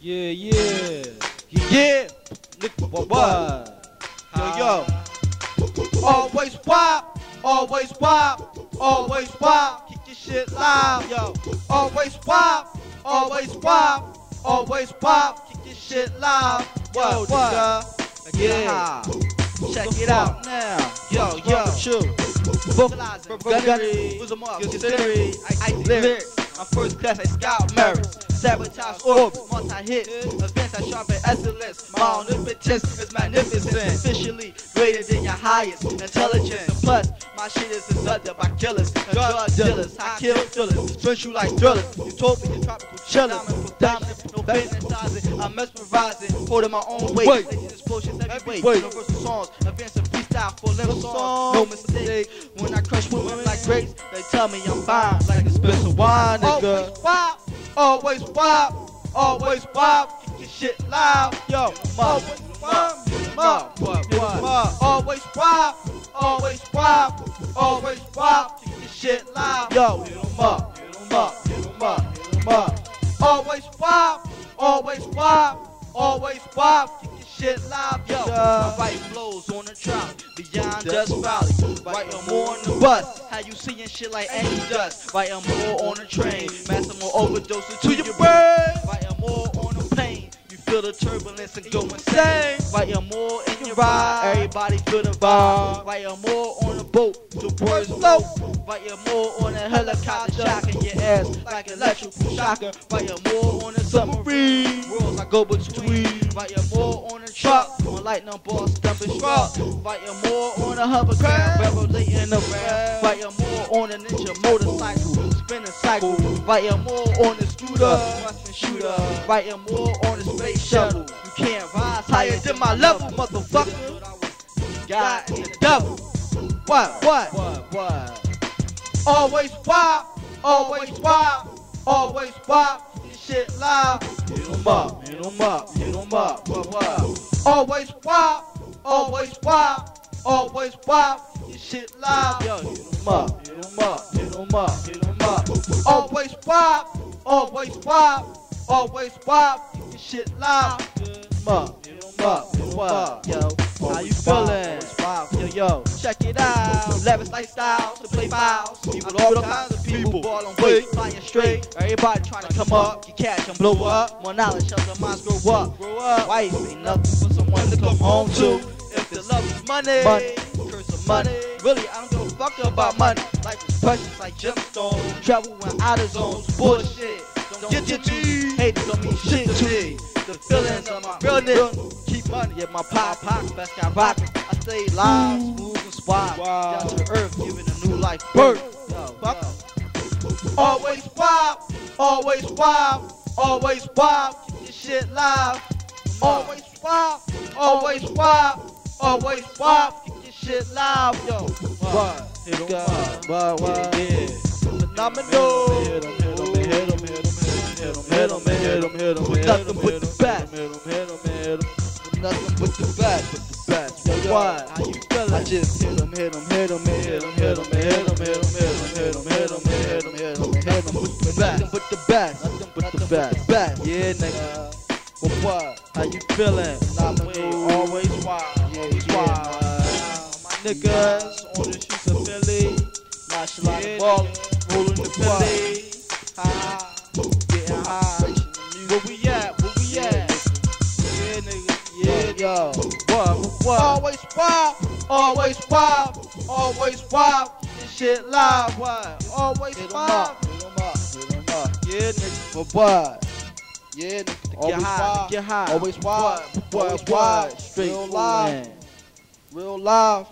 Yeah, yeah. Yeah, yeah. Nigga, what, what? Yo, yo. Always wop, always wop, always wop. Keep your shit loud, yo. Always wop, always wop, always wop. Keep your shit loud. What, what? Yeah. Check it out now. Yo, yo. Vocalizing, gunnery, who's a mark, I, I lyrics. My first class, I scout merits. Sabotage orbs, multi-hit, events I sharpen excellence. My omnipotence is magnificent, officially greater than your highest intelligence. And plus, my shit is seductive by killers drug dealers. I kill killers, trench you like drillers. Utopia, tropical chillers, dominant, no fantasizing. I'm mesmerizing, holding my own weight. Explosions heavyweight, universal songs, advancing freestyle, full length songs. No mistake, when I crush women like grapes, they tell me I'm fine, like a Spencer wine, nigga. Always wop, always wop, always wop. Keep your shit loud, yo. Always wop, wop, what, what? Always wop, always wop, always wop. Keep your shit loud, yo. Hit 'em up, hit 'em up, hit 'em up, hit 'em up. Always wop, always wop, always wop. Keep your shit loud, yo. I write flows on the track, beyond just valley. Write 'em more on the bus. How you seeing shit like any dust? Write 'em more on the train, maximum overdoses to your brain. Write 'em more on the plane. You feel the turbulence and go insane. Write 'em more in your ride. Everybody feel the vibe. Write 'em more on the boat. The words float. Write more on a helicopter, shocking your ass like electrical shocker. Write 'em more on the submarine. Worlds I go between. Write 'em more on the truck. On lightning dumping truck. 'em more on a hovercraft. Reveling around. Write 'em more on a ninja motorcycle. Spinning cycle. 'em more on the scooter. Western shooter. 'em more on the space shuttle. You can't rise higher than my level, motherfucker. God and the devil. What? What? What, what? Always wop, always wop, always wop. Shit loud. Hit 'em up, hit 'em up, hit 'em up. What, what? Always wop, always wop, always wop. This shit live. Yo, hit 'em up, hit 'em up, hit 'em up, hit 'em up. Always wop, always wop, always wop. This shit loud. Hit 'em up, hit 'em up, hit 'em up. Yo, how you? Yo, yo, check it out. Lavish lifestyle to play files. People, all kinds of people, ball on weight, flying straight. Everybody trying to come up, you catch and blow up. More knowledge helps the minds grow up. Grow up. Wife ain't nothing for someone to come home to. If the love is money, money. curse of money. Really, I don't give a fuck about money. Life is precious like gemstones. Travel in outer zones, bullshit. Don't get your me. Haters don't mean shit to me. The feelings of my realness. Keep money, yeah, my pop pop, best guy rockin'. I stay live, smooth suave. Wow. Down to earth, giving a new life birth. Yo. Always wop, always wop, always wop. Keep this shit live. Always wop, always wop, always wop. Keep this shit live, yo. What? Hit 'em. What, what? Yeah. Phenomenal. Hit 'em, hit 'em, hit 'em, hit 'em, hit 'em, hit 'em, hit 'em, hit 'em, With hit 'em, nothing hit but 'em, the hit 'em, best. hit 'em, hit 'em, hit 'em. Nothing but the best, but the best. Yo, yo, What? How you feeling? I just hit 'em, hit 'em, hit 'em, hit 'em, hit 'em, hit 'em, hit 'em, hit 'em, hit 'em, hit 'em, hit 'em, hit 'em, hit 'em, with the best. Nothing but the best. Nothing but the Nothing but best. the best. Yeah, nigga. But what? How you feeling? Phenomenal. Always wild. Always wild. My niggas on the streets of Philly. Nonchalant ball. Rolling the Philly. High. Getting high. Where we at? Where we at? Yeah, nigga. Yeah, Yo, what? What? Always wild. Always wild. Always wild. This shit live. What? Always hit wild. up, hit 'em up, hit 'em up. Yeah, nigga. But what? Yeah, nigga. Get Always high. wild. Get high. Always wild. Always wild. Straight Real live. Real live.